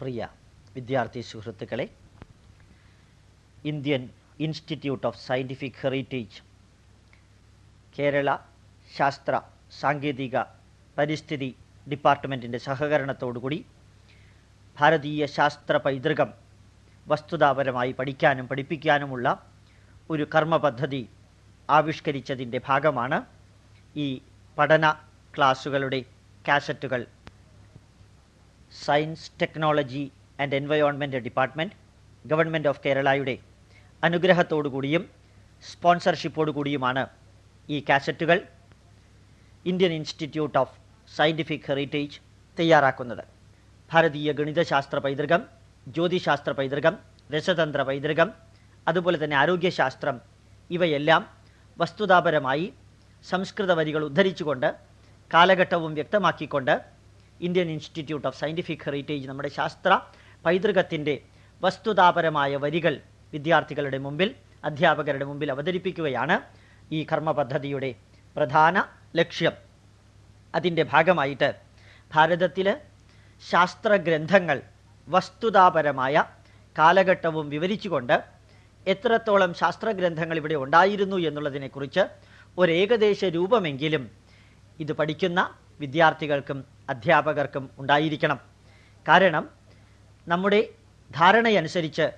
പ്രിയ വിദ്യാർത്ഥി സുഹൃത്തുക്കളെ Indian institute of scientific heritage Kerala ശാസ്ത്ര സാങ്കേതിക പരിസ്ഥിതി ഡിപ്പാർട്ട്മെന്റിന്റെ സഹകരണത്തോടുകൂടി ഭാരതീയ ശാസ്ത്ര പൈതൃകം വസ്തുതാപരമായി പഠിക്കാനും പഠിപ്പിക്കാനുമുള്ള ഒരു കർമ്മ പദ്ധതി ആവിഷ്കരിച്ചതിന്റെ ഭാഗമാണ് ഈ പഠന ക്ലാസുകളുടെ കാസറ്റുകൾ science technology and environment department government of കേരളയുടെ അനുഗ്രഹത്തോടുകൂടിയും സ്പോൺസർഷിപ്പോടു കൂടിയുമാണ് ഈ കാസറ്റുകൾ Indian institute of scientific heritage തയ്യാറാക്കുന്നത്. ഭാരതീയ ഗണിതശാസ്ത്ര പൈതൃകം ജ്യോതിശാസ്ത്ര പൈതൃകം രസതന്ത്ര പൈതൃകം അതുപോലെ തന്നെ ആരോഗ്യശാസ്ത്രം ഇവയെല്ലാം വസ്തുതാപരമായി സംസ്കൃത വരികൾ ഉദ്ധരിച്ചുകൊണ്ട് കാലഘട്ടവും വ്യക്തമാക്കിക്കൊണ്ട് Indian institute of scientific heritage നമ്മുടെ ശാസ്ത്ര പൈതൃകത്തിന്റെ വസ്തുതാപരമായ വരികൾ വിദ്യാർത്ഥികളുടെ മുമ്പിൽ അധ്യാപകരുടെ മുമ്പിൽ അവതരിപ്പിക്കുകയാണ് ഈ കർമ്മ പദ്ധതിയുടെ പ്രധാന ലക്ഷ്യം. അതിന്റെ ഭാഗമായിട്ട് ഭാരതത്തിൽ ശാസ്ത്രഗ്രന്ഥങ്ങൾ വസ്തുതാപരമായ കാലഘട്ടവും വിവരിച്ചുകൊണ്ട് എത്രത്തോളം ശാസ്ത്രഗ്രന്ഥങ്ങൾ ഇവിടെ ഉണ്ടായിരുന്നു എന്നുള്ളതിനെക്കുറിച്ച് ഒരേകദേശ രൂപമെങ്കിലും ഇത് പഠിക്കുന്ന വിദ്യാർത്ഥികൾക്കും അധ്യാപകർക്കും ഉണ്ടായിരിക്കണം. കാരണം നമ്മുടെ ധാരണയനുസരിച്ച്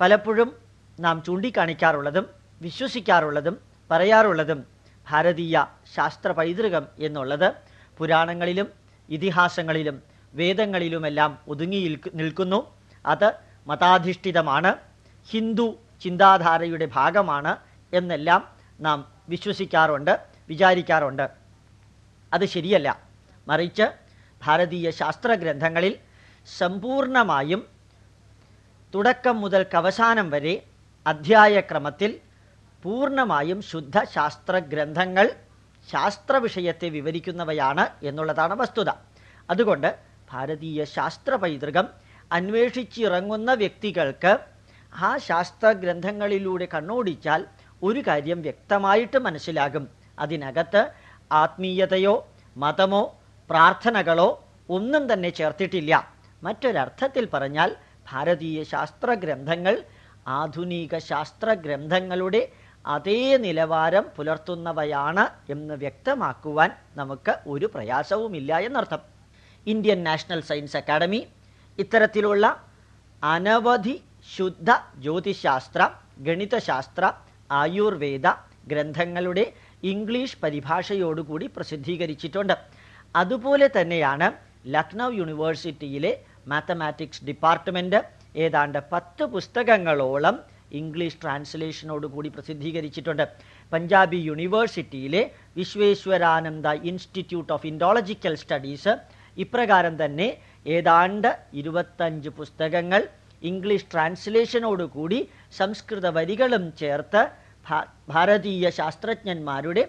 പലപ്പോഴും നാം ചൂണ്ടിക്കാണിക്കാറുള്ളതും വിശ്വസിക്കാറുള്ളതും പറയാറുള്ളതും ഭാരതീയ ശാസ്ത്ര പൈതൃകം എന്നുള്ളത് പുരാണങ്ങളിലും ഇതിഹാസങ്ങളിലും വേദങ്ങളിലുമെല്ലാം ഒതുങ്ങി നിൽക്കുന്നു. അത് മതാധിഷ്ഠിതമാണ്. ഹിന്ദു ചിന്താധാരയുടെ ഭാഗമാണ് എന്നെല്ലാം നാം വിശ്വസിക്കാറുണ്ട് വിചാരിക്കാറുണ്ട്. അത് ശരിയല്ല. മറിച്ച് ഭാരതീയ ശാസ്ത്രഗ്രന്ഥങ്ങളിൽ സമ്പൂർണമായും തുടക്കം മുതൽ അവസാനം വരെ അധ്യായക്രമത്തിൽ പൂർണമായും ശുദ്ധ ശാസ്ത്രഗ്രന്ഥങ്ങൾ ശാസ്ത്ര വിഷയത്തെ വിവരിക്കുന്നവയാണ് എന്നുള്ളതാണ് വസ്തുത. അതുകൊണ്ട് ഭാരതീയ ശാസ്ത്ര പൈതൃകം അന്വേഷിച്ചിറങ്ങുന്ന വ്യക്തികൾക്ക് ആ ശാസ്ത്രഗ്രന്ഥങ്ങളിലൂടെ കണ്ണോടിച്ചാൽ ഒരു കാര്യം വ്യക്തമായിട്ട് മനസ്സിലാകും. അതിനകത്ത് ആത്മീയതയോ മതമോ പ്രാർത്ഥനകളോ ഒന്നും തന്നെ ചേർത്തിട്ടില്ല. മറ്റൊരർത്ഥത്തിൽ പറഞ്ഞാൽ ഭാരതീയ ശാസ്ത്രഗ്രന്ഥങ്ങൾ ആധുനിക ശാസ്ത്രഗ്രന്ഥങ്ങളുടെ അതേ നിലവാരം പുലർത്തുന്നവയാണ് എന്ന് വ്യക്തമാക്കുവാൻ നമുക്ക് ഒരു പ്രയാസവുമില്ല എന്നർത്ഥം. ഇന്ത്യൻ നാഷണൽ സയൻസ് അക്കാഡമി ഇത്തരത്തിലുള്ള അനവധി ശുദ്ധ ജ്യോതിശാസ്ത്ര ഗണിതശാസ്ത്ര ആയുർവേദ ഗ്രന്ഥങ്ങളുടെ ഇംഗ്ലീഷ് പരിഭാഷയോടുകൂടി പ്രസിദ്ധീകരിച്ചിട്ടുണ്ട്. അതുപോലെ തന്നെയാണ് ലക്നൗ യൂണിവേഴ്സിറ്റിയിലെ മാത്തമാറ്റിക്സ് ഡിപ്പാർട്ട്മെന്റ് ഏതാണ്ട് പത്ത് പുസ്തകങ്ങളോളം ഇംഗ്ലീഷ് ട്രാൻസ്ലേഷനോട് കൂടി പ്രസിദ്ധീകരിച്ചിട്ടുണ്ട്. പഞ്ചാബി യൂണിവേഴ്സിറ്റിയിലെ Vishveshvaranand institute of Indological studies. ഇപ്രകാരം തന്നെ ഏതാണ്ട് ഇരുപത്തഞ്ച് പുസ്തകങ്ങൾ ഇംഗ്ലീഷ് ട്രാൻസ്ലേഷനോടുകൂടി സംസ്കൃത വരികളും ചേർത്ത് ഭാരതീയ ശാസ്ത്രജ്ഞന്മാരുടെ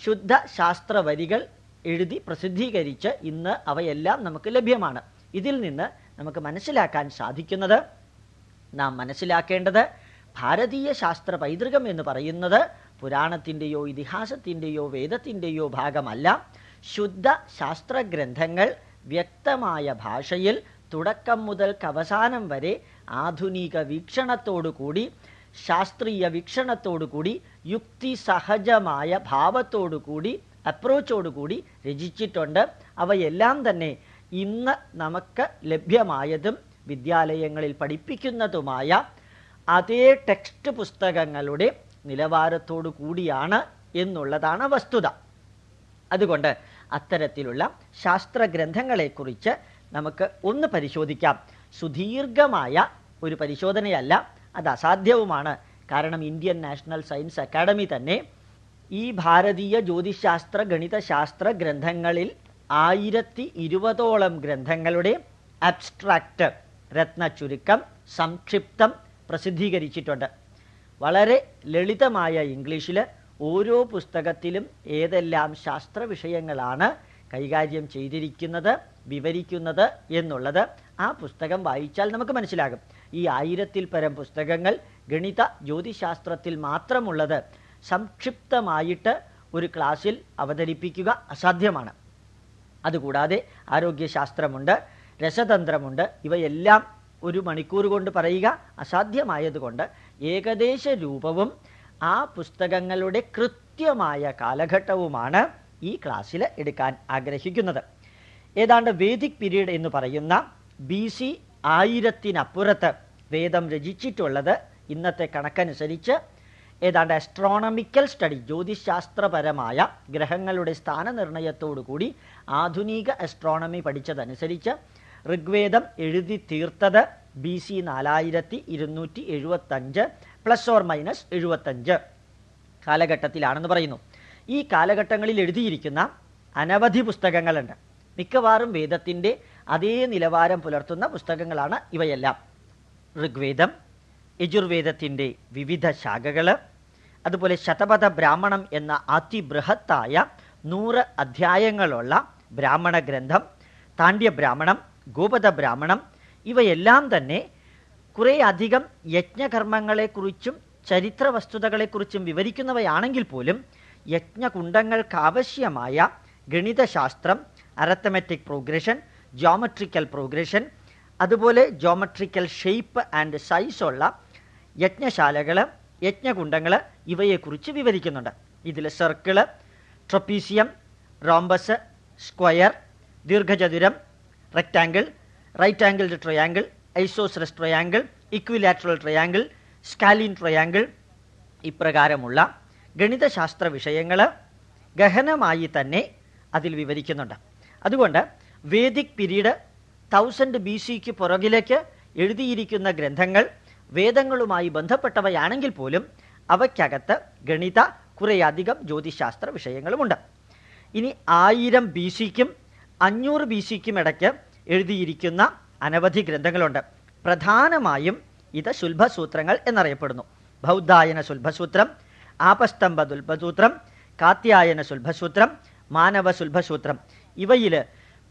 ശുദ്ധ ശാസ്ത്ര വരികൾ എഴുതി പ്രസിദ്ധീകരിച്ച് ഇന്ന് അവയെല്ലാം നമുക്ക് ലഭ്യമാണ്. ഇതിൽ നിന്ന് നമുക്ക് മനസ്സിലാക്കാൻ സാധിക്കുന്നത് നാം മനസ്സിലാക്കേണ്ടത് ഭാരതീയ ശാസ്ത്ര പൈതൃകം എന്ന് പറയുന്നത് പുരാണത്തിന്റെയോ ഇതിഹാസത്തിന്റെയോ വേദത്തിന്റെയോ ഭാഗമല്ല. ശുദ്ധ ശാസ്ത്രഗ്രന്ഥങ്ങൾ വ്യക്തമായ ഭാഷയിൽ തുടക്കം മുതൽ അവസാനം വരെ ആധുനിക വീക്ഷണത്തോടുകൂടി ശാസ്ത്രീയ വീക്ഷണത്തോടുകൂടി യുക്തിസഹജമായ ഭാവത്തോടുകൂടി അപ്രോച്ചോടുകൂടി രചിച്ചിട്ടുണ്ട്. അവയെല്ലാം തന്നെ ഇന്ന് നമുക്ക് ലഭ്യമായതും വിദ്യാലയങ്ങളിൽ പഠിപ്പിക്കുന്നതുമായ അതേ ടെക്സ്റ്റ് പുസ്തകങ്ങളുടെ നിലവാരത്തോടു കൂടിയാണ് എന്നുള്ളതാണ് വസ്തുത. അതുകൊണ്ട് അത്തരത്തിലുള്ള ശാസ്ത്രഗ്രന്ഥങ്ങളെക്കുറിച്ച് നമുക്ക് ഒന്ന് പരിശോധിക്കാം. സുദീർഘമായ ഒരു പരിശോധനയല്ല അത് അസാധ്യവുമാണ്. കാരണം ഇന്ത്യൻ നാഷണൽ സയൻസ് അക്കാഡമി തന്നെ ഈ ഭാരതീയ ജ്യോതിശാസ്ത്ര ഗണിതശാസ്ത്ര ഗ്രന്ഥങ്ങളിൽ ആയിരത്തി ഇരുപതോളം ഗ്രന്ഥങ്ങളുടെ അബ്സ്ട്രാക്റ്റ് രത്ന ചുരുക്കം സംക്ഷിപ്തം പ്രസിദ്ധീകരിച്ചിട്ടുണ്ട്. വളരെ ലളിതമായ ഇംഗ്ലീഷിൽ ഓരോ പുസ്തകത്തിലും ഏതെല്ലാം ശാസ്ത്ര വിഷയങ്ങളാണ് കൈകാര്യം ചെയ്തിരിക്കുന്നത് വിവരിക്കുന്നത് എന്നുള്ളത് ആ പുസ്തകം വായിച്ചാൽ നമുക്ക് മനസ്സിലാകും. ഈ ആയിരത്തിൽ പരം പുസ്തകങ്ങൾ ഗണിത ജ്യോതിശാസ്ത്രത്തിൽ മാത്രമുള്ളത് സംക്ഷിപ്തമായിട്ട് ഒരു ക്ലാസ്സിൽ അവതരിപ്പിക്കുക അസാധ്യമാണ്. അതുകൂടാതെ ആരോഗ്യശാസ്ത്രമുണ്ട് രസതന്ത്രമുണ്ട് ഇവയെല്ലാം ഒരു മണിക്കൂർ കൊണ്ട് പറയുക അസാധ്യമായതുകൊണ്ട് ഏകദേശ രൂപവും ആ പുസ്തകങ്ങളുടെ കൃത്യമായ കാലഘട്ടവുമാണ് ഈ ക്ലാസ്സിൽ എടുക്കാൻ ആഗ്രഹിക്കുന്നത്. ഏതാണ്ട് വേദിക് പീരീഡ് എന്ന് പറയുന്ന ബി സി ആയിരത്തിനപ്പുറത്ത് വേദം രചിച്ചിട്ടുള്ളത് ഇന്നത്തെ കണക്കനുസരിച്ച് ഏതാണ്ട് അസ്ട്രോണമിക്കൽ സ്റ്റഡി ജ്യോതിശാസ്ത്രപരമായ ഗ്രഹങ്ങളുടെ സ്ഥാനനിർണയത്തോടുകൂടി ആധുനിക അസ്ട്രോണമി പഠിച്ചതനുസരിച്ച് ഋഗ്വേദം എഴുതി തീർത്തത് ബി സി നാലായിരത്തി ഇരുന്നൂറ്റി എഴുപത്തഞ്ച് പ്ലസ് ഓർ മൈനസ് എഴുപത്തഞ്ച് കാലഘട്ടത്തിലാണെന്ന് പറയുന്നു. ഈ കാലഘട്ടങ്ങളിൽ എഴുതിയിരിക്കുന്ന അനവധി പുസ്തകങ്ങളുണ്ട്. മിക്കവാറും വേദത്തിന്റെ അതേ നിലവാരം പുലർത്തുന്ന പുസ്തകങ്ങളാണ് ഇവയെല്ലാം. ഋഗ്വേദം യജുർവേദത്തിന്റെ വിവിധ ശാഖകൾ അതുപോലെ ശതപഥ ബ്രാഹ്മണം എന്ന അതിബൃഹത്തായ നൂറ് അധ്യായങ്ങളുള്ള ബ്രാഹ്മണ ഗ്രന്ഥം താണ്ഡ്യ ബ്രാഹ്മണം ഗോപത ബ്രാഹ്മണം ഇവയെല്ലാം തന്നെ കുറേയധികം യജ്ഞകർമ്മങ്ങളെക്കുറിച്ചും ചരിത്ര വസ്തുതകളെക്കുറിച്ചും വിവരിക്കുന്നവയാണെങ്കിൽ പോലും യജ്ഞകുണ്ടങ്ങൾക്കാവശ്യമായ ഗണിതശാസ്ത്രം അരത്തമെറ്റിക് പ്രോഗ്രഷൻ ജോമെട്രിക്കൽ പ്രോഗ്രഷൻ അതുപോലെ ജോമെട്രിക്കൽ ഷെയ്പ്പ് ആൻഡ് സൈസ് ഉള്ള യജ്ഞശാലകൾ യജ്ഞകുണ്ടങ്ങൾ ഇവയെക്കുറിച്ച് വിവരിക്കുന്നുണ്ട്. ഇതിൽ സർക്കിൾ ട്രപ്പീസിയം റോംബസ് സ്ക്വയർ ദീർഘചതുരം rectangle right angled triangle isosceles triangle equilateral triangle scalene triangle ഇപ്രകാരമുള്ള ഗണിതശാസ്ത്ര വിഷയങ്ങൾ ഗഹനമായി തന്നെ അതിൽ വിവരിക്കുന്നുണ്ട്. അതുകൊണ്ട് വേദിക് പിരീഡ് തൗസൻഡ് ബി സിക്ക് പുറകിലേക്ക് എഴുതിയിരിക്കുന്ന ഗ്രന്ഥങ്ങൾ വേദങ്ങളുമായി ബന്ധപ്പെട്ടവയാണെങ്കിൽ പോലും അവയ്ക്കകത്ത് ഗണിത കുറേയധികം ജ്യോതിശാസ്ത്ര വിഷയങ്ങളുമുണ്ട്. ഇനി ആയിരം ബി സിക്കും അഞ്ഞൂറ് ബി സിക്കും ഇടയ്ക്ക് എഴുതിയിരിക്കുന്ന അനവധി ഗ്രന്ഥങ്ങളുണ്ട്. പ്രധാനമായും ഇത് ശുൽഭസൂത്രങ്ങൾ എന്നറിയപ്പെടുന്നു. ബൗദ്ധായന ശുൽഭസൂത്രം ആപസ്തംഭ ദുൽഭസൂത്രം കാത്യായന ശുൽഭസൂത്രം മാനവ ശുൽഭസൂത്രം. ഇവയിൽ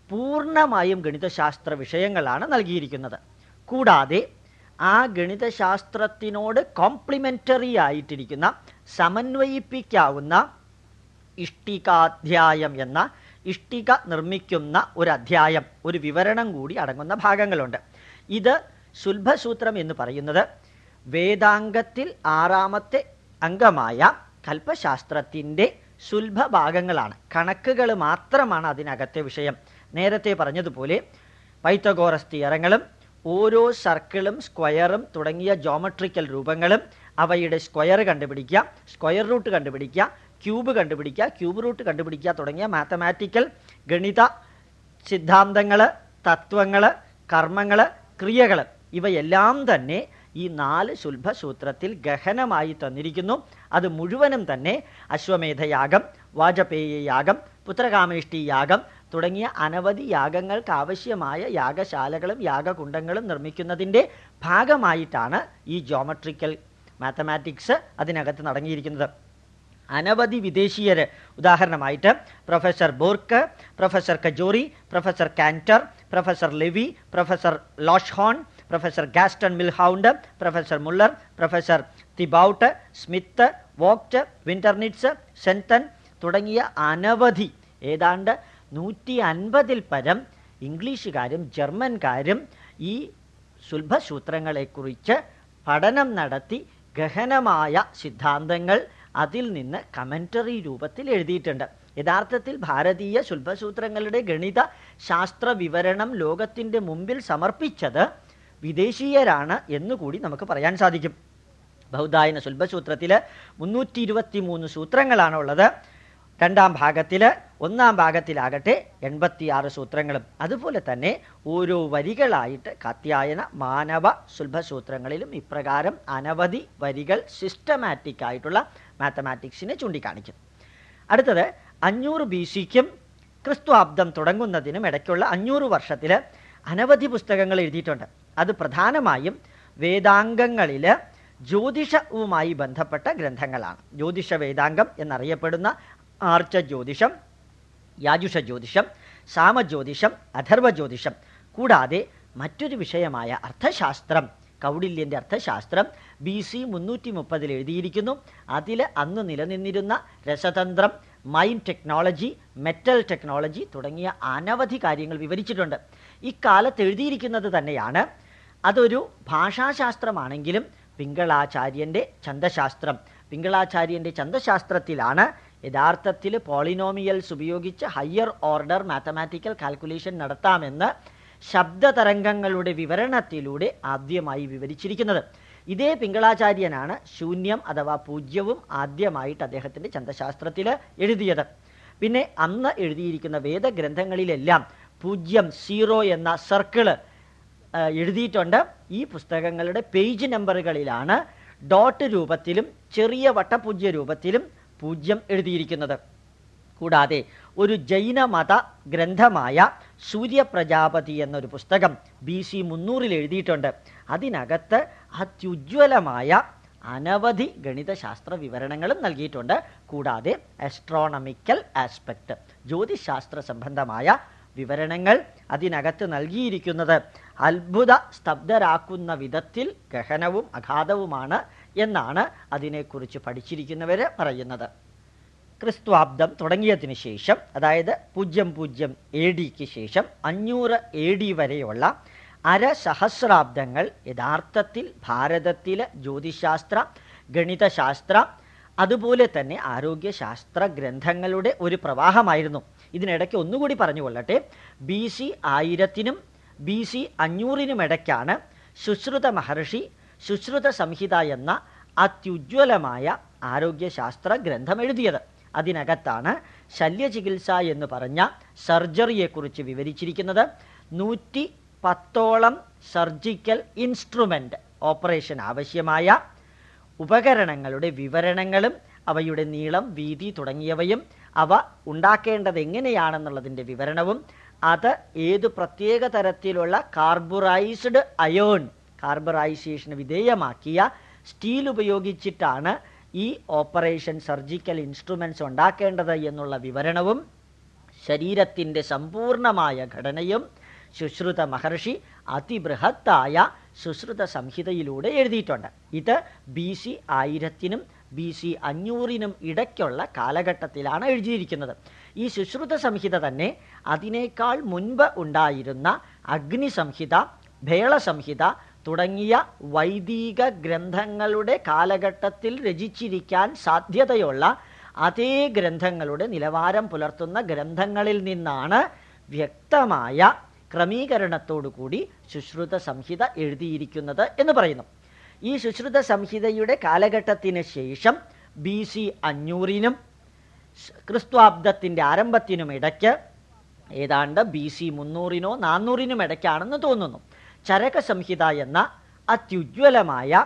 പൂർണമായും ഗണിതശാസ്ത്ര വിഷയങ്ങളാണ് നൽകിയിരിക്കുന്നത്. കൂടാതെ ആ ഗണിതശാസ്ത്രത്തിനോട് കോംപ്ലിമെന്ററി ആയിട്ടിരിക്കുന്ന സമന്വയിപ്പിക്കാവുന്ന ഇഷ്ടികാധ്യായം എന്ന ഇഷ്ടിക നിർമ്മിക്കുന്ന ഒരു അധ്യായം ഒരു വിവരണം കൂടി അടങ്ങുന്ന ഭാഗങ്ങളുണ്ട്. ഇത് സുൽഭസൂത്രം എന്ന് പറയുന്നത് വേദാംഗത്തിൽ ആറാമത്തെ അംഗമായ കൽപ്പശാസ്ത്രത്തിന്റെ സുൽഭ ഭാഗങ്ങളാണ് കണക്കുകൾ മാത്രമാണ് അതിനകത്തെ വിഷയം. നേരത്തെ പറഞ്ഞതുപോലെ പൈത്തഗോറസ് തിയറങ്ങളും ഓരോ സർക്കിളും സ്ക്വയറും തുടങ്ങിയ ജോമെട്രിക്കൽ രൂപങ്ങളും അവയുടെ സ്ക്വയർ കണ്ടുപിടിക്കുക സ്ക്വയർ റൂട്ട് കണ്ടുപിടിക്കുക ക്യൂബ് കണ്ടുപിടിക്കുക ക്യൂബ് റൂട്ട് കണ്ടുപിടിക്കുക തുടങ്ങിയ മാത്തമാറ്റിക്കൽ ഗണിത സിദ്ധാന്തങ്ങൾ തത്വങ്ങൾ കർമ്മങ്ങൾ ക്രിയകൾ ഇവയെല്ലാം തന്നെ ഈ നാല് ശുൽഭസൂത്രത്തിൽ ഗഹനമായി തന്നിരിക്കുന്നു. അത് മുഴുവനും തന്നെ അശ്വമേധയാഗം വാജപേയ യാഗം പുത്രകാമേഷ്ടി യാഗം തുടങ്ങിയ അനവധി യാഗങ്ങൾക്ക് ആവശ്യമായ യാഗശാലകളും യാഗകുണ്ടങ്ങളും നിർമ്മിക്കുന്നതിന്റെ ഭാഗമായിട്ടാണ് ഈ ജോമെട്രിക്കൽ മാത്തമാറ്റിക്സ് അതിനകത്ത് നടങ്ങിയിരിക്കുന്നത്. അനവധി വിദേശീയർ ഉദാഹരണമായിട്ട് professor Burk professor Cajori professor Cantor professor Levi professor ലോഷ്ഹോൺ professor Gaston Milhaud professor Muller professor Thibaut Smith Vogt Winternitz സെൻതൻ തുടങ്ങിയ അനവധി ഏതാണ്ട് നൂറ്റി അൻപതിൽ പരം ഇംഗ്ലീഷുകാരും ജർമ്മൻകാരും ഈ സുൽഭസൂത്രങ്ങളെക്കുറിച്ച് പഠനം നടത്തി ഗഹനമായ സിദ്ധാന്തങ്ങൾ അതിൽ നിന്ന് കമന്ററി രൂപത്തിൽ എഴുതിയിട്ടുണ്ട്. യഥാർത്ഥത്തിൽ ഭാരതീയ ശുൽഭസൂത്രങ്ങളുടെ ഗണിത ശാസ്ത്ര വിവരണം ലോകത്തിന്റെ മുമ്പിൽ സമർപ്പിച്ചത് വിദേശീയരാണ് എന്നുകൂടി നമുക്ക് പറയാൻ സാധിക്കും. ബൗദ്ധായന ശുൽഭസൂത്രത്തിൽ മുന്നൂറ്റി ഇരുപത്തി മൂന്ന് സൂത്രങ്ങളാണുള്ളത്. രണ്ടാം ഭാഗത്തിൽ ഒന്നാം ഭാഗത്തിലാകട്ടെ എൺപത്തിയാറ് സൂത്രങ്ങളും. അതുപോലെ തന്നെ ഓരോ വരികളായിട്ട് കാത്യായന മാനവ സുൽഭസൂത്രങ്ങളിലും ഇപ്രകാരം അനവധി വരികൾ സിസ്റ്റമാറ്റിക് ആയിട്ടുള്ള മാത്തമാറ്റിക്സിനെ ചൂണ്ടിക്കാണിക്കുന്നു അടുത്തത് അഞ്ഞൂറ് ബി സിക്കും ക്രിസ്തുവാബ്ദം തുടങ്ങുന്നതിനും ഇടയ്ക്കുള്ള അഞ്ഞൂറ് വർഷത്തിൽ അനവധി പുസ്തകങ്ങൾ എഴുതിയിട്ടുണ്ട്. അത് പ്രധാനമായും വേദാംഗങ്ങളിൽ ജ്യോതിഷവുമായി ബന്ധപ്പെട്ട ഗ്രന്ഥങ്ങളാണ്. ജ്യോതിഷ വേദാംഗം എന്നറിയപ്പെടുന്ന ആർച്ച ജ്യോതിഷം യാജുഷ ജ്യോതിഷം സാമജ്യോതിഷം അഥർവ ജ്യോതിഷം കൂടാതെ മറ്റൊരു വിഷയമായ അർത്ഥശാസ്ത്രം കൗടില്യന്റെ അർത്ഥശാസ്ത്രം ബി സി മുന്നൂറ്റി മുപ്പതിൽ എഴുതിയിരിക്കുന്നു. അതിൽ അന്ന് നിലനിന്നിരുന്ന രസതന്ത്രം മൈൻ ടെക്നോളജി മെറ്റൽ ടെക്നോളജി തുടങ്ങിയ അനവധി കാര്യങ്ങൾ വിവരിച്ചിട്ടുണ്ട്. ഇക്കാലത്ത് എഴുതിയിരിക്കുന്നത് തന്നെയാണ്. അതൊരു ഭാഷാശാസ്ത്രമാണെങ്കിലും പിങ്കളാചാര്യന്റെ ഛന്ദശാസ്ത്രം. പിങ്കളാചാര്യന്റെ ഛന്ദശാസ്ത്രത്തിലാണ് യഥാർത്ഥത്തിൽ പോളിനോമിയൽസ് ഉപയോഗിച്ച് ഹയർ ഓർഡർ മാത്തമാറ്റിക്കൽ കാൽക്കുലേഷൻ നടത്താമെന്ന് ശബ്ദതരംഗങ്ങളുടെ വിവരണത്തിലൂടെ ആദ്യമായി വിവരിച്ചിരിക്കുന്നത്. ഇതേ പിങ്കളാചാര്യനാണ് ശൂന്യം അഥവാ പൂജ്യവും ആദ്യമായിട്ട് അദ്ദേഹത്തിന്റെ ചന്തശാസ്ത്രത്തിൽ എഴുതിയത്. പിന്നെ അന്ന് എഴുതിയിരിക്കുന്ന വേദഗ്രന്ഥങ്ങളിലെല്ലാം പൂജ്യം സീറോ എന്ന സർക്കിൾ എഴുതിയിട്ടുണ്ട്. ഈ പുസ്തകങ്ങളുടെ പേജ് നമ്പറുകളിലാണ് ഡോട്ട് രൂപത്തിലും ചെറിയ വട്ടപൂജ്യ രൂപത്തിലും പൂജ്യം എഴുതിയിരിക്കുന്നത്. കൂടാതെ ഒരു ജൈനമത ഗ്രന്ഥമായ സൂര്യപ്രജാപതി എന്നൊരു പുസ്തകം ബി സി മുന്നൂറിൽ എഴുതിയിട്ടുണ്ട്. അതിനകത്ത് അത്യുജ്വലമായ അനവധി ഗണിതശാസ്ത്ര വിവരണങ്ങളും നൽകിയിട്ടുണ്ട്. കൂടാതെ ആസ്ട്രോണമിക്കൽ ആസ്പെക്ട് ജ്യോതിശാസ്ത്ര സംബന്ധമായ വിവരണങ്ങൾ അതിനകത്ത് നൽകിയിരിക്കുന്നത്. അത്ഭുത സ്തബ്ധരാക്കുന്ന വിധത്തിൽ ഗഹനവും അഗാധവുമാണ് എന്നാണ് അതിനെക്കുറിച്ച് പഠിച്ചിരിക്കുന്നവർ പറയുന്നത്. ക്രിസ്തുവാബ്ദം തുടങ്ങിയതിന് ശേഷം അതായത് പൂജ്യം പൂജ്യം എ ഡിക്ക് ശേഷം അഞ്ഞൂറ് എ ഡി വരെയുള്ള അരസഹസ്രാബ്ദങ്ങൾ യഥാർത്ഥത്തിൽ ഭാരതത്തിലെ ജ്യോതിശാസ്ത്ര ഗണിതശാസ്ത്ര അതുപോലെ തന്നെ ആരോഗ്യശാസ്ത്ര ഗ്രന്ഥങ്ങളുടെ ഒരു പ്രവാഹമായിരുന്നു. ഇതിനിടയ്ക്ക് ഒന്നുകൂടി പറഞ്ഞു കൊള്ളട്ടെ ബി സി ആയിരത്തിനും ബി സി അഞ്ഞൂറിനുമിടയ്ക്കാണ് ശുശ്രുത മഹർഷി ശുശ്രുത സംഹിത എന്ന അത്യുജ്വലമായ ആരോഗ്യശാസ്ത്ര ഗ്രന്ഥം എഴുതിയത്. അതിനകത്താണ് ശല്യചികിത്സ എന്ന് പറഞ്ഞ സർജറിയെക്കുറിച്ച് വിവരിച്ചിരിക്കുന്നത്. നൂറ്റി പത്തോളം സർജിക്കൽ ഇൻസ്ട്രുമെന്റ് ഓപ്പറേഷൻ ആവശ്യമായ ഉപകരണങ്ങളുടെ വിവരണങ്ങളും അവയുടെ നീളം വീതി തുടങ്ങിയവയും അവ ഉണ്ടാക്കേണ്ടത് എങ്ങനെയാണെന്നുള്ളതിന്റെ വിവരണവും അത് ഏത് പ്രത്യേക തരത്തിലുള്ള കാർബുറൈസ്ഡ് അയോൺ കാർബറൈസേഷന് വിധേയമാക്കിയ സ്റ്റീൽ ഉപയോഗിച്ചിട്ടാണ് ഈ ഓപ്പറേഷൻ സർജിക്കൽ ഇൻസ്ട്രുമെന്റ്സ് ഉണ്ടാക്കേണ്ടത് എന്നുള്ള വിവരണവും ശരീരത്തിന്റെ സമ്പൂർണമായ ഘടനയും ശുശ്രുത മഹർഷി അതിബൃഹത്തായ ശുശ്രുത സംഹിതയിലൂടെ എഴുതിയിട്ടുണ്ട്. ഇത് ബി സി ആയിരത്തിനും ബി സി അഞ്ഞൂറിനും ഇടയ്ക്കുള്ള കാലഘട്ടത്തിലാണ് എഴുതിയിരിക്കുന്നത്. ഈ ശുശ്രുത സംഹിത തന്നെ അതിനേക്കാൾ മുൻപ് ഉണ്ടായിരുന്ന അഗ്നി സംഹിത ഭേള സംഹിത തുടങ്ങിയ വൈദിക ഗ്രന്ഥങ്ങളുടെ കാലഘട്ടത്തിൽ രചിച്ചിരിക്കാൻ സാധ്യതയുള്ള അതേ ഗ്രന്ഥങ്ങളുടെ നിലവാരം പുലർത്തുന്ന ഗ്രന്ഥങ്ങളിൽ നിന്നാണ് വ്യക്തമായ ക്രമീകരണത്തോടുകൂടി ശുശ്രുത സംഹിത എഴുതിയിരിക്കുന്നത് എന്ന് പറയുന്നു. ഈ ശുശ്രുത സംഹിതയുടെ കാലഘട്ടത്തിന് ശേഷം ബി സി അഞ്ഞൂറിനും ക്രിസ്ത്വാബ്ദത്തിന്റെ ആരംഭത്തിനും ഇടയ്ക്ക് ഏതാണ്ട് ബി സി മുന്നൂറിനോ നാന്നൂറിനും ഇടയ്ക്കാണെന്ന് തോന്നുന്നു. ചരക സംഹിത എന്ന അത്യുജ്വലമായ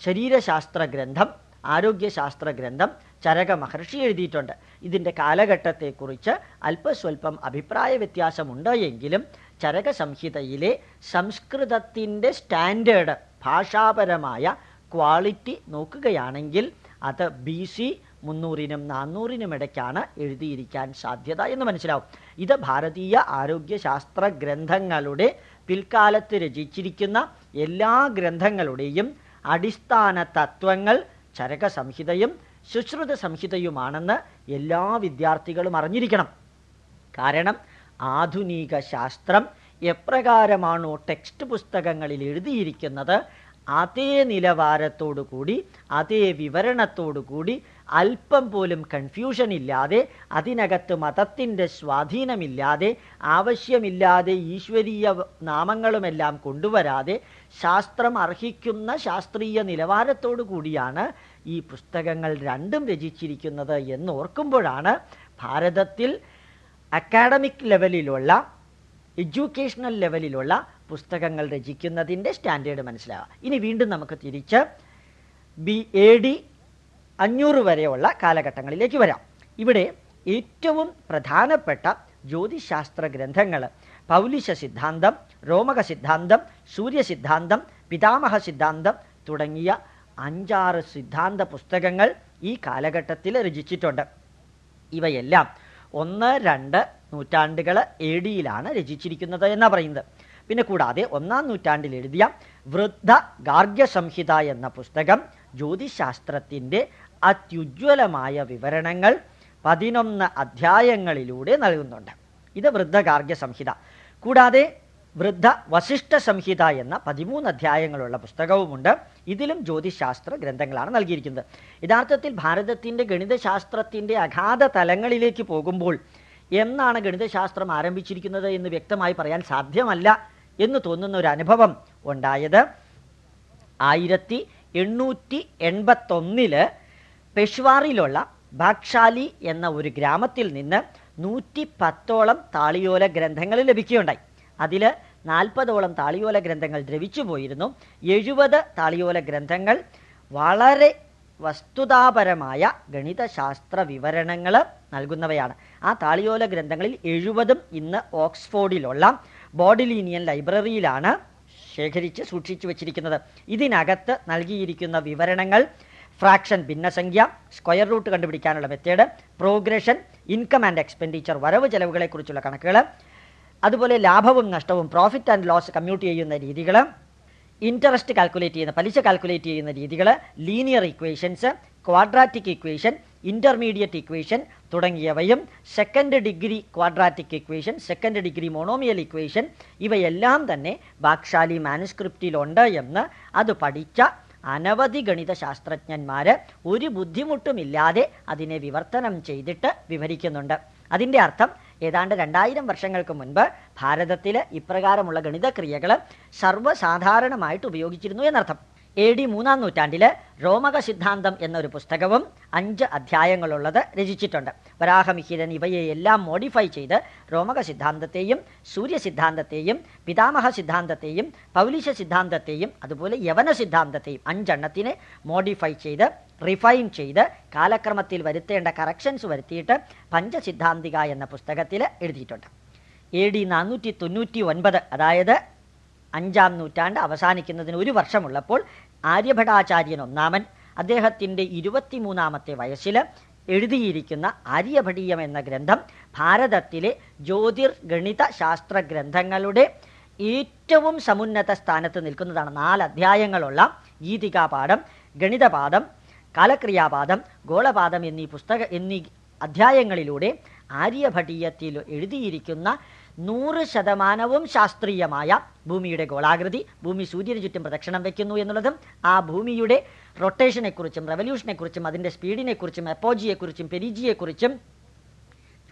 ശരീരശാസ്ത്ര ഗ്രന്ഥം ആരോഗ്യശാസ്ത്ര ഗ്രന്ഥം ചരക മഹർഷി എഴുതിയിട്ടുണ്ട്. ഇതിന്റെ കാലഘട്ടത്തെക്കുറിച്ച് അല്പസ്വല്പം അഭിപ്രായ വ്യത്യാസമുണ്ട് എങ്കിലും ചരക സംഹിതയിലെ സംസ്കൃതത്തിന്റെ സ്റ്റാൻഡേർഡ് ഭാഷാപരമായ ക്വാളിറ്റി നോക്കുകയാണെങ്കിൽ അത് ബി സി മുന്നൂറിനും നാന്നൂറിനും ഇടയ്ക്കാണ് എഴുതിയിരിക്കാൻ സാധ്യത എന്ന് മനസ്സിലാവും. ഇത് ഭാരതീയ ആരോഗ്യശാസ്ത്ര ഗ്രന്ഥങ്ങളുടെ പിൽക്കാലത്ത് രചിച്ചിരിക്കുന്ന എല്ലാ ഗ്രന്ഥങ്ങളുടെയും അടിസ്ഥാന തത്വങ്ങൾ ചരക സംഹിതയും ശുശ്രുത സംഹിതയുമാണെന്ന് എല്ലാ വിദ്യാർത്ഥികളും അറിഞ്ഞിരിക്കണം. കാരണം ആധുനിക ശാസ്ത്രം എപ്രകാരമാണോ ടെക്സ്റ്റ് പുസ്തകങ്ങളിൽ എഴുതിയിരിക്കുന്നത് അതേ നിലവാരത്തോടു കൂടി അതേ വിവരണത്തോടു കൂടി അല്പം പോലും കൺഫ്യൂഷൻ ഇല്ലാതെ അതിനകത്ത് മതത്തിന്റെ സ്വാധീനമില്ലാതെ ആവശ്യമില്ലാതെ ഈശ്വരീയ നാമങ്ങളുമെല്ലാം കൊണ്ടുവരാതെ ശാസ്ത്രം അർഹിക്കുന്ന ശാസ്ത്രീയ നിലവാരത്തോടു കൂടിയാണ് ഈ പുസ്തകങ്ങൾ രണ്ടും രചിച്ചിരിക്കുന്നത് എന്നോർക്കുമ്പോഴാണ് ഭാരതത്തിൽ അക്കാഡമിക് ലെവലിലുള്ള എഡ്യൂക്കേഷണൽ ലെവലിലുള്ള പുസ്തകങ്ങൾ രചിക്കുന്നതിന്റെ സ്റ്റാൻഡേർഡ് മനസ്സിലാവുക ഇനി വീണ്ടും നമുക്ക് തിരിച്ച് ബി എ ഡി അഞ്ഞൂറ് വരെയുള്ള കാലഘട്ടങ്ങളിലേക്ക് വരാം. ഇവിടെ ഏറ്റവും പ്രധാനപ്പെട്ട ജ്യോതിശാസ്ത്ര ഗ്രന്ഥങ്ങൾ പൗലിശ സിദ്ധാന്തം രോമക സിദ്ധാന്തം സൂര്യ സിദ്ധാന്തം പിതാമഹ സിദ്ധാന്തം തുടങ്ങിയ അഞ്ചാറ് സിദ്ധാന്ത പുസ്തകങ്ങൾ ഈ കാലഘട്ടത്തിൽ രചിച്ചിട്ടുണ്ട്. ഇവയെല്ലാം ഒന്ന് രണ്ട് നൂറ്റാണ്ടുകൾ എ ഡിയിലാണ് രചിച്ചിരിക്കുന്നത് എന്നാണ് പറയുന്നത്. പിന്നെ കൂടാതെ ഒന്നാം നൂറ്റാണ്ടിൽ എഴുതിയ വൃദ്ധ ഗാർഗ്യസംഹിത എന്ന പുസ്തകം ജ്യോതിശാസ്ത്രത്തിന്റെ അത്യുജ്വലമായ വിവരണങ്ങൾ പതിനൊന്ന് അധ്യായങ്ങളിലൂടെ നൽകുന്നുണ്ട്. ഇത് വൃദ്ധ സംഹിത കൂടാതെ വൃദ്ധ വശിഷ്ഠ സംഹിത എന്ന പതിമൂന്ന് അധ്യായങ്ങളുള്ള പുസ്തകവുമുണ്ട്. ഇതിലും ജ്യോതിശാസ്ത്ര ഗ്രന്ഥങ്ങളാണ് നൽകിയിരിക്കുന്നത്. യഥാർത്ഥത്തിൽ ഭാരതത്തിന്റെ ഗണിതശാസ്ത്രത്തിന്റെ അഗാധ തലങ്ങളിലേക്ക് പോകുമ്പോൾ എന്നാണ് ഗണിതശാസ്ത്രം ആരംഭിച്ചിരിക്കുന്നത് എന്ന് വ്യക്തമായി പറയാൻ സാധ്യമല്ല എന്ന് തോന്നുന്ന ഒരു അനുഭവം ഉണ്ടായത്. ആയിരത്തി എണ്ണൂറ്റി എൺപത്തൊന്നിൽ പെഷ്വാറിലുള്ള ബാക്ഷാലി എന്ന ഒരു ഗ്രാമത്തിൽ നിന്ന് നൂറ്റി പത്തോളം താളിയോല ഗ്രന്ഥങ്ങൾ ലഭിക്കുകയുണ്ടായി. അതിൽ നാൽപ്പതോളം താളിയോല ഗ്രന്ഥങ്ങൾ ദ്രവിച്ചു പോയിരുന്നു എഴുപത് താളിയോല ഗ്രന്ഥങ്ങൾ വളരെ വസ്തുതാപരമായ ഗണിതശാസ്ത്ര വിവരണങ്ങൾ നൽകുന്നവയാണ്. ആ താളിയോല ഗ്രന്ഥങ്ങളിൽ എഴുപതും ഇന്ന് ഓക്സ്ഫോർഡിലുള്ള ബോഡിലീനിയൻ ലൈബ്രറിയിലാണ് ശേഖരിച്ച് സൂക്ഷിച്ചു വച്ചിരിക്കുന്നത്. ഇതിനകത്ത് നൽകിയിരിക്കുന്ന വിവരണങ്ങൾ ഫ്രാക്ഷൻ ഭിന്നസംഖ്യ സ്ക്വയർ റൂട്ട് കണ്ടുപിടിക്കാനുള്ള method progression income and expenditure വരവ് ചെലവുകളെക്കുറിച്ചുള്ള കണക്കുകൾ അതുപോലെ ലാഭവും നഷ്ടവും പ്രോഫിറ്റ് ആൻഡ് ലോസ് കമ്മ്യൂട്ട് ചെയ്യുന്ന രീതികൾ ഇൻട്രസ്റ്റ് കാൽക്കുലേറ്റ് ചെയ്യുന്ന പലിശ കാൽക്കുലേറ്റ് ചെയ്യുന്ന രീതികൾ linear equations quadratic equation intermediate equation തുടങ്ങിയവയും second degree quadratic equation second degree monomial equation ഇവയെല്ലാം തന്നെ ബാക്ഷാലി മാനുസ്ക്രിപ്റ്റിലുണ്ട് എന്ന് അത് പഠിച്ച അനവധി ഗണിത ശാസ്ത്രജ്ഞന്മാർ ഒരു ബുദ്ധിമുട്ടുമില്ലാതെ അതിനെ വിവർത്തനം ചെയ്തിട്ട് വിവരിക്കുന്നുണ്ട്. അതിന്റെ അർത്ഥം ഏതാണ്ട് രണ്ടായിരം വർഷങ്ങൾക്ക് മുൻപ് ഭാരതത്തിൽ ഇപ്രകാരമുള്ള ഗണിതക്രിയകൾ സർവസാധാരണമായിട്ട് ഉപയോഗിച്ചിരുന്നു എന്നർത്ഥം. എ ഡി മൂന്നാം നൂറ്റാണ്ടിൽ രോമക സിദ്ധാന്തം എന്നൊരു പുസ്തകവും അഞ്ച് അധ്യായങ്ങളുള്ളത് രചിച്ചിട്ടുണ്ട്. വരാഹമിഹിരൻ ഇവയെ എല്ലാം മോഡിഫൈ ചെയ്ത് രോമക സിദ്ധാന്തത്തെയും സൂര്യ സിദ്ധാന്തത്തെയും പിതാമഹ സിദ്ധാന്തത്തെയും പൗലിശ സിദ്ധാന്തത്തെയും അതുപോലെ യവന സിദ്ധാന്തത്തെയും അഞ്ചെണ്ണത്തിനെ മോഡിഫൈ ചെയ്ത് റിഫൈൻ ചെയ്ത് കാലക്രമത്തിൽ വരുത്തേണ്ട കറക്ഷൻസ് വരുത്തിയിട്ട് പഞ്ചസിദ്ധാന്തിക എന്ന പുസ്തകത്തിൽ എഴുതിയിട്ടുണ്ട്. എ ഡി നാനൂറ്റി തൊണ്ണൂറ്റി ഒൻപത് അതായത് അഞ്ചാം നൂറ്റാണ്ട് അവസാനിക്കുന്നതിന് ഒരു വർഷമുള്ളപ്പോൾ ആര്യഭടാചാര്യൻ ഒന്നാമൻ അദ്ദേഹത്തിന്റെ ഇരുപത്തിമൂന്നാമത്തെ വയസ്സിൽ എഴുതിയിരിക്കുന്ന ആര്യഭടീയം എന്ന ഗ്രന്ഥം ഭാരതത്തിലെ ജ്യോതിർ ഗണിത ശാസ്ത്ര ഗ്രന്ഥങ്ങളുടെ ഏറ്റവും സമുന്നത സ്ഥാനത്ത് നിൽക്കുന്നതാണ്. നാല് അധ്യായങ്ങളുള്ള ഗീതികാപാഠം ഗണിതപാഠം കാലക്രിയാപാദം ഗോളപാദം എന്നീ പുസ്തക എന്നീ അധ്യായങ്ങളിലൂടെ ആര്യഭടീയത്തിൽ എഴുതിയിരിക്കുന്ന നൂറ് ശതമാനവും ശാസ്ത്രീയമായ ഭൂമിയുടെ ഗോളാകൃതി ഭൂമി സൂര്യന് ചുറ്റും പ്രദക്ഷിണം വയ്ക്കുന്നു എന്നുള്ളതും ആ ഭൂമിയുടെ റൊട്ടേഷനെക്കുറിച്ചും റെവല്യൂഷനെക്കുറിച്ചും അതിന്റെ സ്പീഡിനെക്കുറിച്ചും എപ്പോജിയെക്കുറിച്ചും പെരിജിയെക്കുറിച്ചും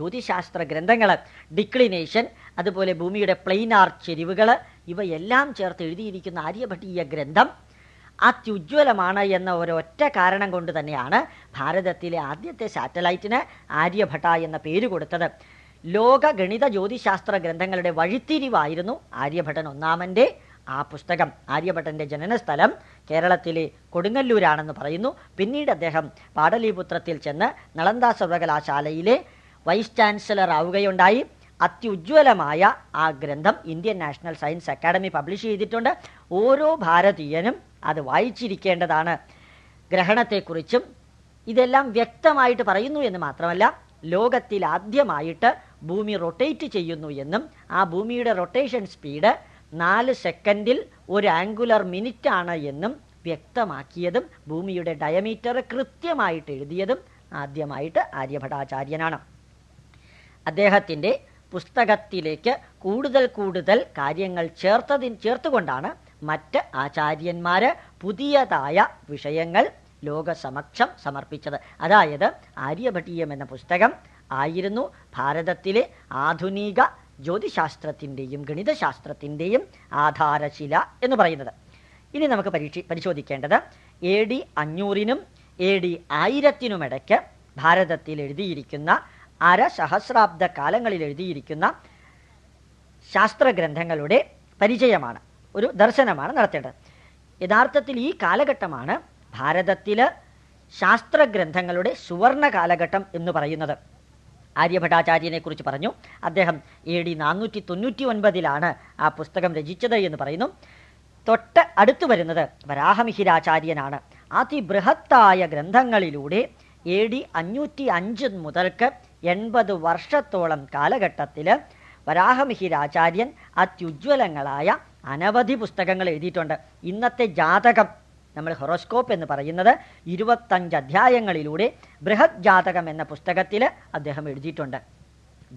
ജ്യോതിശാസ്ത്ര ഗ്രന്ഥങ്ങൾ ഡിക്ലിനേഷൻ അതുപോലെ ഭൂമിയുടെ പ്ലെയിനാർ ചെരിവുകൾ ഇവയെല്ലാം ചേർത്ത് എഴുതിയിരിക്കുന്ന ആര്യഭട്ടീയ ഗ്രന്ഥം അത്യുജ്വലമാണ് എന്ന ഒരൊറ്റ കാരണം കൊണ്ട് തന്നെയാണ് ഭാരതത്തിലെ ആദ്യത്തെ സാറ്റലൈറ്റിന് ആര്യഭട്ട എന്ന പേര് കൊടുത്തത്. ലോക ഗണിത ജ്യോതിശാസ്ത്ര ഗ്രന്ഥങ്ങളുടെ വഴിത്തിരിവായിരുന്നു ആര്യഭട്ടൻ ഒന്നാമന്റെ ആ പുസ്തകം. ആര്യഭട്ടന്റെ ജനനസ്ഥലം കേരളത്തിലെ കൊടുങ്ങല്ലൂരാണെന്ന് പറയുന്നു. പിന്നീട് അദ്ദേഹം പാടലീപുത്രത്തിൽ ചെന്ന് നളന്ദ സർവകലാശാലയിലെ വൈസ് ചാൻസലർ ആവുകയുണ്ടായി. അത്യുജ്വലമായ ആ ഗ്രന്ഥം Indian National Science Academy publish ചെയ്തിട്ടുണ്ട്. ഓരോ ഭാരതീയനും അത് വായിച്ചിരിക്കേണ്ടതാണ്. ഗ്രഹണത്തെക്കുറിച്ചും ഇതെല്ലാം വ്യക്തമായിട്ട് പറയുന്നു എന്ന് മാത്രമല്ല ലോകത്തിൽ ആദ്യമായിട്ട് ഭൂമി റൊട്ടേറ്റ് ചെയ്യുന്നു എന്നും ആ ഭൂമിയുടെ റൊട്ടേഷൻ സ്പീഡ് നാല് സെക്കൻഡിൽ ഒരു ആംഗുലർ മിനിറ്റ് ആണ് എന്നും വ്യക്തമാക്കിയതും ഭൂമിയുടെ ഡയമീറ്റർ കൃത്യമായിട്ട് എഴുതിയതും ആദ്യമായിട്ട് ആര്യഭടാചാര്യനാണ് അദ്ദേഹത്തിന്റെ പുസ്തകത്തിലേക്ക് കൂടുതൽ കൂടുതൽ കാര്യങ്ങൾ ചേർത്തതിന് ചേർത്തുകൊണ്ടാണ് മറ്റ് ആചാര്യന്മാർ പുതിയതായ വിഷയങ്ങൾ ലോകസമക്ഷം സമർപ്പിച്ചത്. അതായത് ആര്യഭട്ടീയം എന്ന പുസ്തകം ആയിരുന്നു ഭാരതത്തിലെ ആധുനിക ജ്യോതിശാസ്ത്രത്തിന്റെയും ഗണിതശാസ്ത്രത്തിന്റെയും ആധാരശില എന്ന് പറയുന്നത്. ഇനി നമുക്ക് പരീക്ഷ പരിശോധിക്കേണ്ടത് എ ഡി അഞ്ഞൂറിനും എ ഡി ആയിരത്തിനുമിടയ്ക്ക് ഭാരതത്തിൽ എഴുതിയിരിക്കുന്ന അരസഹസ്രാബ്ദ കാലങ്ങളിൽ എഴുതിയിരിക്കുന്ന ശാസ്ത്രഗ്രന്ഥങ്ങളുടെ പരിചയമാണ്. ഒരു ദർശനമാണ് നടത്തേണ്ടത്. യഥാർത്ഥത്തിൽ ഈ കാലഘട്ടമാണ് ഭാരതത്തിൽ ശാസ്ത്രഗ്രന്ഥങ്ങളുടെ സുവർണ കാലഘട്ടം എന്ന് പറയുന്നത്. ആര്യഭട്ടാചാര്യനെ കുറിച്ച് പറഞ്ഞു. അദ്ദേഹം എ ഡി നാനൂറ്റി തൊണ്ണൂറ്റി ഒൻപതിലാണ് ആ പുസ്തകം രചിച്ചത് എന്ന് പറയുന്നു. തൊട്ട് അടുത്തു വരുന്നത് വരാഹമിഹിരാചാര്യനാണ്. അതിബൃഹത്തായ ഗ്രന്ഥങ്ങളിലൂടെ എ ഡി അഞ്ഞൂറ്റി അഞ്ച് മുതൽക്ക് എൺപത് വർഷത്തോളം കാലഘട്ടത്തിൽ വരാഹമിഹിരാചാര്യൻ അത്യുജ്വലങ്ങളായ അനവധി പുസ്തകങ്ങൾ എഴുതിയിട്ടുണ്ട്. ഇന്നത്തെ ജാതകം നമ്മൾ ഹൊറോസ്കോപ്പ് എന്ന് പറയുന്നത് ഇരുപത്തഞ്ച് അധ്യായങ്ങളിലൂടെ ബൃഹത് ജാതകം എന്ന പുസ്തകത്തിൽ അദ്ദേഹം എഴുതിയിട്ടുണ്ട്.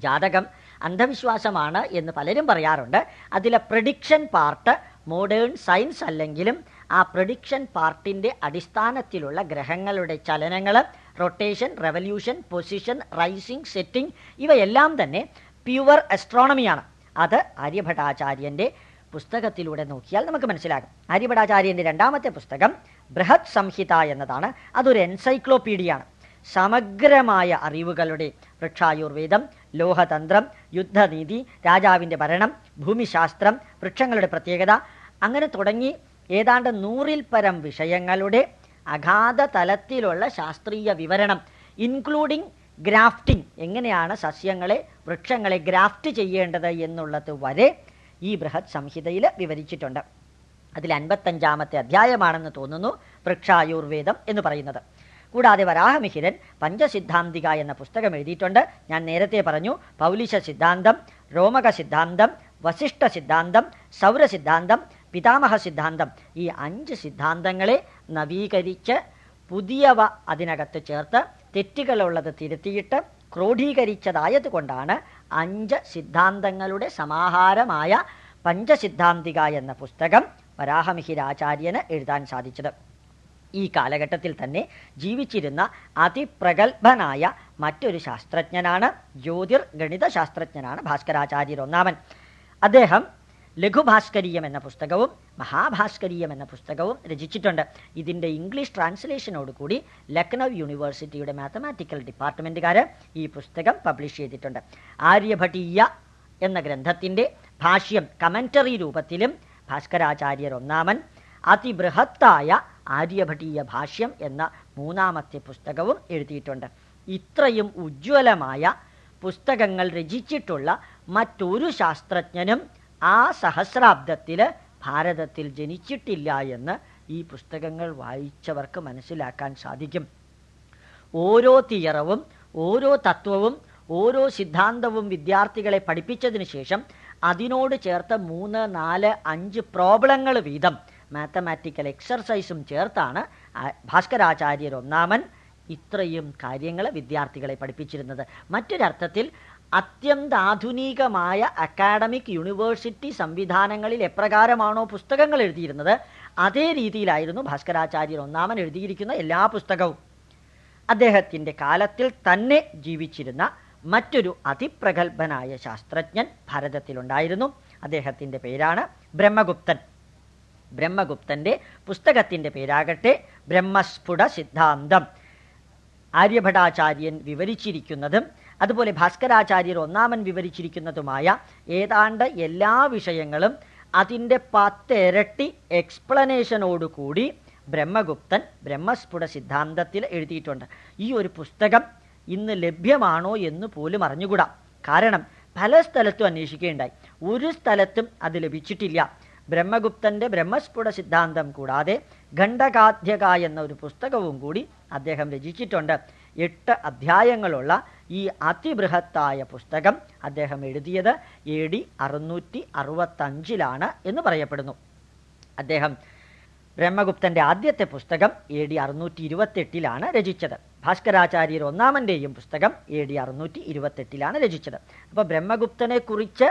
ജാതകം അന്ധവിശ്വാസമാണ് എന്ന് പലരും പറയാറുണ്ട്. അതിലെ പ്രഡിക്ഷൻ പാർട്ട് മോഡേൺ സയൻസ് അല്ലെങ്കിലും ആ പ്രഡിക്ഷൻ പാർട്ടിന്റെ അടിസ്ഥാനത്തിലുള്ള ഗ്രഹങ്ങളുടെ ചലനങ്ങൾ rotation revolution position rising setting ഇവയെല്ലാം തന്നെ പ്യുവർ അസ്ട്രോണമിയാണ് അത് ആര്യഭട്ടാചാര്യന്റെ പുസ്തകത്തിലൂടെ നോക്കിയാൽ നമുക്ക് മനസ്സിലാകും. ആര്യഭടാചാര്യന്റെ രണ്ടാമത്തെ പുസ്തകം ബൃഹത് സംഹിത എന്നതാണ്. അതൊരു എൻസൈക്ലോപീഡിയാണ്. സമഗ്രമായ അറിവുകളുടെ വൃക്ഷായുർവേദം ലോഹതന്ത്രം യുദ്ധനീതി രാജാവിന്റെ ഭരണം ഭൂമിശാസ്ത്രം വൃക്ഷങ്ങളുടെ പ്രത്യേകത അങ്ങനെ തുടങ്ങി ഏതാണ്ട് നൂറിൽ പരം വിഷയങ്ങളുടെ അഗാധ തലത്തിലുള്ള ശാസ്ത്രീയ വിവരണം ഇൻക്ലൂഡിംഗ് ഗ്രാഫ്റ്റിംഗ് എങ്ങനെയാണ് സസ്യങ്ങളെ വൃക്ഷങ്ങളെ ഗ്രാഫ്റ്റ് ചെയ്യേണ്ടത് എന്നുള്ളത് വരെ ഈ ബൃഹത് സംഹിതയിൽ വിവരിച്ചിട്ടുണ്ട്. അതിൽ അൻപത്തഞ്ചാമത്തെ അധ്യായമാണെന്ന് തോന്നുന്നു വൃക്ഷായുർവേദം എന്ന് പറയുന്നത്. കൂടാതെ വരാഹമിഹിരൻ പഞ്ചസിദ്ധാന്തിക എന്ന പുസ്തകം എഴുതിയിട്ടുണ്ട്. ഞാൻ നേരത്തെ പറഞ്ഞു പൗലിശ സിദ്ധാന്തം രോമക സിദ്ധാന്തം വസിഷ്ഠ സിദ്ധാന്തം സൗരസിദ്ധാന്തം പിതാമഹ സിദ്ധാന്തം ഈ അഞ്ച് സിദ്ധാന്തങ്ങളെ നവീകരിച്ച് പുതിയവ അതിനകത്ത് ചേർത്ത് തെറ്റുകളുള്ളത് തിരുത്തിയിട്ട് ക്രോഡീകരിച്ചതായത് കൊണ്ടാണ് അഞ്ച് സിദ്ധാന്തങ്ങളുടെ സമാഹാരമായ പഞ്ചസിദ്ധാന്തിക എന്ന പുസ്തകം വരാഹമിഹിരാചാര്യന് എഴുതാൻ സാധിച്ചത്. ഈ കാലഘട്ടത്തിൽ തന്നെ ജീവിച്ചിരുന്ന അതിപ്രഗത്ഭനായ മറ്റൊരു ശാസ്ത്രജ്ഞനാണ് ജ്യോതിർ ഗണിത ശാസ്ത്രജ്ഞനാണ് ഭാസ്കരാചാര്യർ ഒന്നാമൻ. അദ്ദേഹം ലഘുഭാസ്കരീയം എന്ന പുസ്തകവും മഹാഭാസ്കരീയം എന്ന പുസ്തകവും രചിച്ചിട്ടുണ്ട്. ഇതിന്റെ ഇംഗ്ലീഷ് ട്രാൻസ്ലേഷനോട് കൂടി ലക്നൗ യൂണിവേഴ്സിറ്റിയുടെ മാത്തമാറ്റിക്കൽ ഡിപ്പാർട്ട്മെന്റുകാർ ഈ പുസ്തകം പബ്ലിഷ് ചെയ്തിട്ടുണ്ട്. ആര്യഭട്ടീയ എന്ന ഗ്രന്ഥത്തിന്റെ ഭാഷ്യം കമന്ററി രൂപത്തിലും ഭാസ്കരാചാര്യർ ഒന്നാമൻ അതിബൃഹത്തായ ആര്യഭട്ടീയ ഭാഷ്യം എന്ന മൂന്നാമത്തെ പുസ്തകവും എഴുതിയിട്ടുണ്ട്. ഇത്രയും ഉജ്ജ്വലമായ പുസ്തകങ്ങൾ രചിച്ചിട്ടുള്ള മറ്റൊരു ശാസ്ത്രജ്ഞനും ആ സഹസ്രാബ്ദത്തിൽ ഭാരതത്തിൽ ജനിച്ചിട്ടില്ല എന്ന് ഈ പുസ്തകങ്ങൾ വായിച്ചവർക്ക് മനസ്സിലാക്കാൻ സാധിക്കും. ഓരോ തിയറവും ഓരോ തത്വവും ഓരോ സിദ്ധാന്തവും വിദ്യാർത്ഥികളെ പഠിപ്പിച്ചതിന് ശേഷം അതിനോട് ചേർത്ത് മൂന്ന് നാല് അഞ്ച് പ്രോബ്ലങ്ങൾ വീതം മാത്തമാറ്റിക്കൽ എക്സർസൈസും ചേർത്താണ് ഭാസ്കരാചാര്യർ ഒന്നാമൻ ഇത്രയും കാര്യങ്ങൾ വിദ്യാർത്ഥികളെ പഠിപ്പിച്ചിരുന്നത്. മറ്റൊരർത്ഥത്തിൽ അത്യന്താധുനികമായ അക്കാഡമിക് യൂണിവേഴ്സിറ്റി സംവിധാനങ്ങളിൽ എപ്രകാരമാണോ പുസ്തകങ്ങൾ എഴുതിയിരുന്നത് അതേ രീതിയിലായിരുന്നു ഭാസ്കരാചാര്യർ ഒന്നാമൻ എഴുതിയിരിക്കുന്ന എല്ലാ പുസ്തകവും. അദ്ദേഹത്തിന്റെ കാലത്തിൽ തന്നെ ജീവിച്ചിരുന്ന മറ്റൊരു അതിപ്രഗത്ഭനായ ശാസ്ത്രജ്ഞൻ ഭാരതത്തിലുണ്ടായിരുന്നു. അദ്ദേഹത്തിന്റെ പേരാണ് ബ്രഹ്മഗുപ്തൻ. ബ്രഹ്മഗുപ്തന്റെ പുസ്തകത്തിന്റെ പേരാകട്ടെ ബ്രഹ്മസ്ഫുട സിദ്ധാന്തം ആര്യഭടാചാര്യൻ വിവരിച്ചിരിക്കുന്നതും അതുപോലെ ഭാസ്കരാചാര്യർ ഒന്നാമൻ വിവരിച്ചിരിക്കുന്നതുമായ ഏതാണ്ട് എല്ലാ വിഷയങ്ങളും അതിന്റെ പത്തിരട്ടി എക്സ്പ്ലനേഷനോടുകൂടി ബ്രഹ്മഗുപ്തൻ ബ്രഹ്മസ്ഫുട സിദ്ധാന്തത്തിൽ എഴുതിയിട്ടുണ്ട്. ഈ ഒരു പുസ്തകം ഇന്ന് ലഭ്യമാണോ എന്ന് പോലും അറിഞ്ഞുകൂടാ. കാരണം പല സ്ഥലത്തും അന്വേഷിക്കുകയുണ്ടായി. ഒരു സ്ഥലത്തും അത് ലഭിച്ചിട്ടില്ല. ബ്രഹ്മഗുപ്തന്റെ ബ്രഹ്മസ്ഫുട സിദ്ധാന്തം കൂടാതെ ഖണ്ഡകാധ്യക എന്ന ഒരു പുസ്തകവും കൂടി അദ്ദേഹം രചിച്ചിട്ടുണ്ട്. എട്ട് അധ്യായങ്ങളുള്ള ഈ അതിബൃഹത്തായ പുസ്തകം അദ്ദേഹം എഴുതിയത് എ ഡി അറുന്നൂറ്റി അറുപത്തഞ്ചിലാണ് എന്ന് പറയപ്പെടുന്നു. അദ്ദേഹം ബ്രഹ്മഗുപ്തന്റെ ആദ്യത്തെ പുസ്തകം എ ഡി അറുന്നൂറ്റി ഇരുപത്തെട്ടിലാണ് രചിച്ചത്. ഭാസ്കരാചാര്യർ ഒന്നാമന്റെയും പുസ്തകം എ ഡി അറുന്നൂറ്റി ഇരുപത്തെട്ടിലാണ് രചിച്ചത്. അപ്പോൾ ബ്രഹ്മഗുപ്തനെ കുറിച്ച്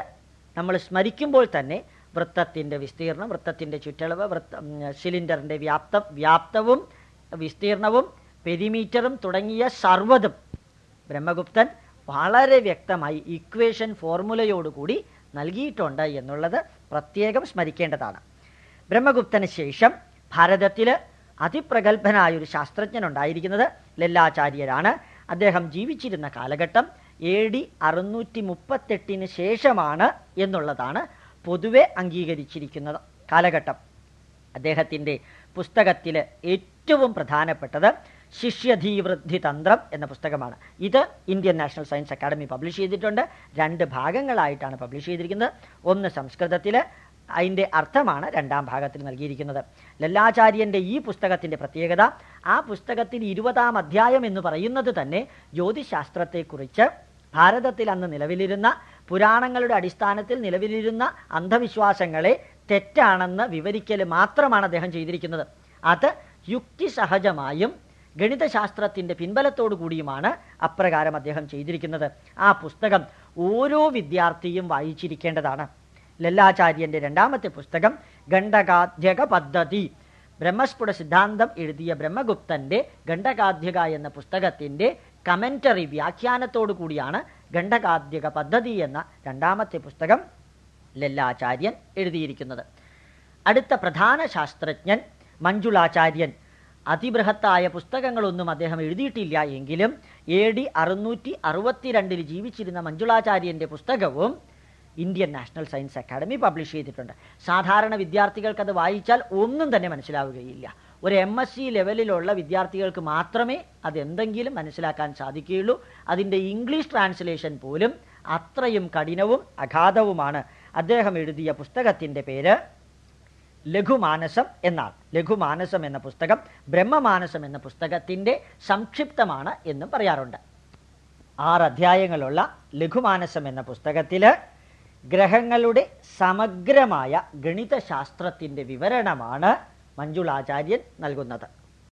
നമ്മൾ സ്മരിക്കുമ്പോൾ തന്നെ വൃത്തത്തിന്റെ വിസ്തീർണം വൃത്തത്തിന്റെ ചുറ്റളവ് വൃത്ത സിലിണ്ടറിന്റെ വ്യാപ്തം വ്യാപ്തവും വിസ്തീർണവും പെരിമീറ്ററും തുടങ്ങിയ സർവതും ബ്രഹ്മഗുപ്തൻ വളരെ വ്യക്തമായി ഇക്വേഷൻ ഫോർമുലയോടുകൂടി നൽകിയിട്ടുണ്ട് എന്നുള്ളത് പ്രത്യേകം സ്മരിക്കേണ്ടതാണ്. ബ്രഹ്മഗുപ്തന് ശേഷം ഭാരതത്തിൽ അതിപ്രഗത്ഭനായ ഒരു ശാസ്ത്രജ്ഞൻ ഉണ്ടായിരിക്കുന്നത് ലല്ലാചാര്യരാണ്. അദ്ദേഹം ജീവിച്ചിരുന്ന കാലഘട്ടം എ ഡി അറുന്നൂറ്റി മുപ്പത്തെട്ടിന് ശേഷമാണ് എന്നുള്ളതാണ് പൊതുവെ അംഗീകരിച്ചിരിക്കുന്നത് കാലഘട്ടം. അദ്ദേഹത്തിന്റെ പുസ്തകത്തിൽ ഏറ്റവും പ്രധാനപ്പെട്ടത് ശിഷ്യധീവൃദ്ധി തന്ത്രം എന്ന പുസ്തകമാണ്. ഇത് Indian National Science Academy publish ചെയ്തിട്ടുണ്ട്. രണ്ട് ഭാഗങ്ങളായിട്ടാണ് പബ്ലിഷ് ചെയ്തിരിക്കുന്നത്. ഒന്ന് സംസ്കൃതത്തിൽ അതിന്റെ അർത്ഥമാണ് രണ്ടാം ഭാഗത്തിൽ നൽകിയിരിക്കുന്നത്. ലല്ലാചാര്യന്റെ ഈ പുസ്തകത്തിന്റെ പ്രത്യേകത ആ പുസ്തകത്തിൽ ഇരുപതാം അധ്യായം എന്ന് പറയുന്നത് തന്നെ ജ്യോതിശാസ്ത്രത്തെക്കുറിച്ച് ഭാരതത്തിൽ അന്ന് നിലവിലിരുന്ന പുരാണങ്ങളുടെ അടിസ്ഥാനത്തിൽ നിലവിലിരുന്ന അന്ധവിശ്വാസങ്ങളെ തെറ്റാണെന്ന് വിവരിക്കൽ മാത്രമാണ് അദ്ദേഹം ചെയ്തിരിക്കുന്നത്. അത് യുക്തിസഹജമായും ഗണിതശാസ്ത്രത്തിന്റെ പിൻബലത്തോടു കൂടിയുമാണ് അപ്രകാരം അദ്ദേഹം ചെയ്തിരിക്കുന്നത്. ആ പുസ്തകം ഓരോ വിദ്യാർത്ഥിയും വായിച്ചിരിക്കേണ്ടതാണ്. ലല്ലാചാര്യന്റെ രണ്ടാമത്തെ പുസ്തകം ഗണ്ഡകാധ്യക പദ്ധതി ബ്രഹ്മസ്ഫുട സിദ്ധാന്തം എഴുതിയ ബ്രഹ്മഗുപ്തന്റെ ഗണ്ഡകാധ്യക എന്ന പുസ്തകത്തിന്റെ കമന്ററി വ്യാഖ്യാനത്തോടു കൂടിയാണ് ഗണ്ഡകാധ്യക പദ്ധതി എന്ന രണ്ടാമത്തെ പുസ്തകം ലല്ലാചാര്യൻ എഴുതിയിരിക്കുന്നത്. അടുത്ത പ്രധാന ശാസ്ത്രജ്ഞൻ മഞ്ജുളാചാര്യൻ. അതിബൃഹത്തായ പുസ്തകങ്ങളൊന്നും അദ്ദേഹം എഴുതിയിട്ടില്ല എങ്കിലും എ ഡി അറുന്നൂറ്റി അറുപത്തിരണ്ടിൽ ജീവിച്ചിരുന്ന മഞ്ജുളാചാര്യന്റെ പുസ്തകവും Indian National Science Academy publish ചെയ്തിട്ടുണ്ട്. സാധാരണ വിദ്യാർത്ഥികൾക്ക് അത് വായിച്ചാൽ ഒന്നും തന്നെ മനസ്സിലാവുകയില്ല. ഒരു എം എസ് സി ലെവലിലുള്ള വിദ്യാർത്ഥികൾക്ക് മാത്രമേ അതെന്തെങ്കിലും മനസ്സിലാക്കാൻ സാധിക്കുകയുള്ളൂ. അതിന്റെ ഇംഗ്ലീഷ് ട്രാൻസ്ലേഷൻ പോലും അത്രയും കഠിനവും അഗാധവുമാണ്. അദ്ദേഹം എഴുതിയ പുസ്തകത്തിന്റെ പേര് ലഘുമാനസം എന്നാൽ ലഘുമാനസം എന്ന പുസ്തകം ബ്രഹ്മമാനസം എന്ന പുസ്തകത്തിന്റെ സംക്ഷിപ്തമാണ് എന്നും പറയാറുണ്ട്. ആറ് അധ്യായങ്ങളുള്ള ലഘുമാനസം എന്ന പുസ്തകത്തിൽ ഗ്രഹങ്ങളുടെ സമഗ്രമായ ഗണിതശാസ്ത്രത്തിന്റെ വിവരണമാണ് മഞ്ജുളാചാര്യൻ നൽകുന്നത്.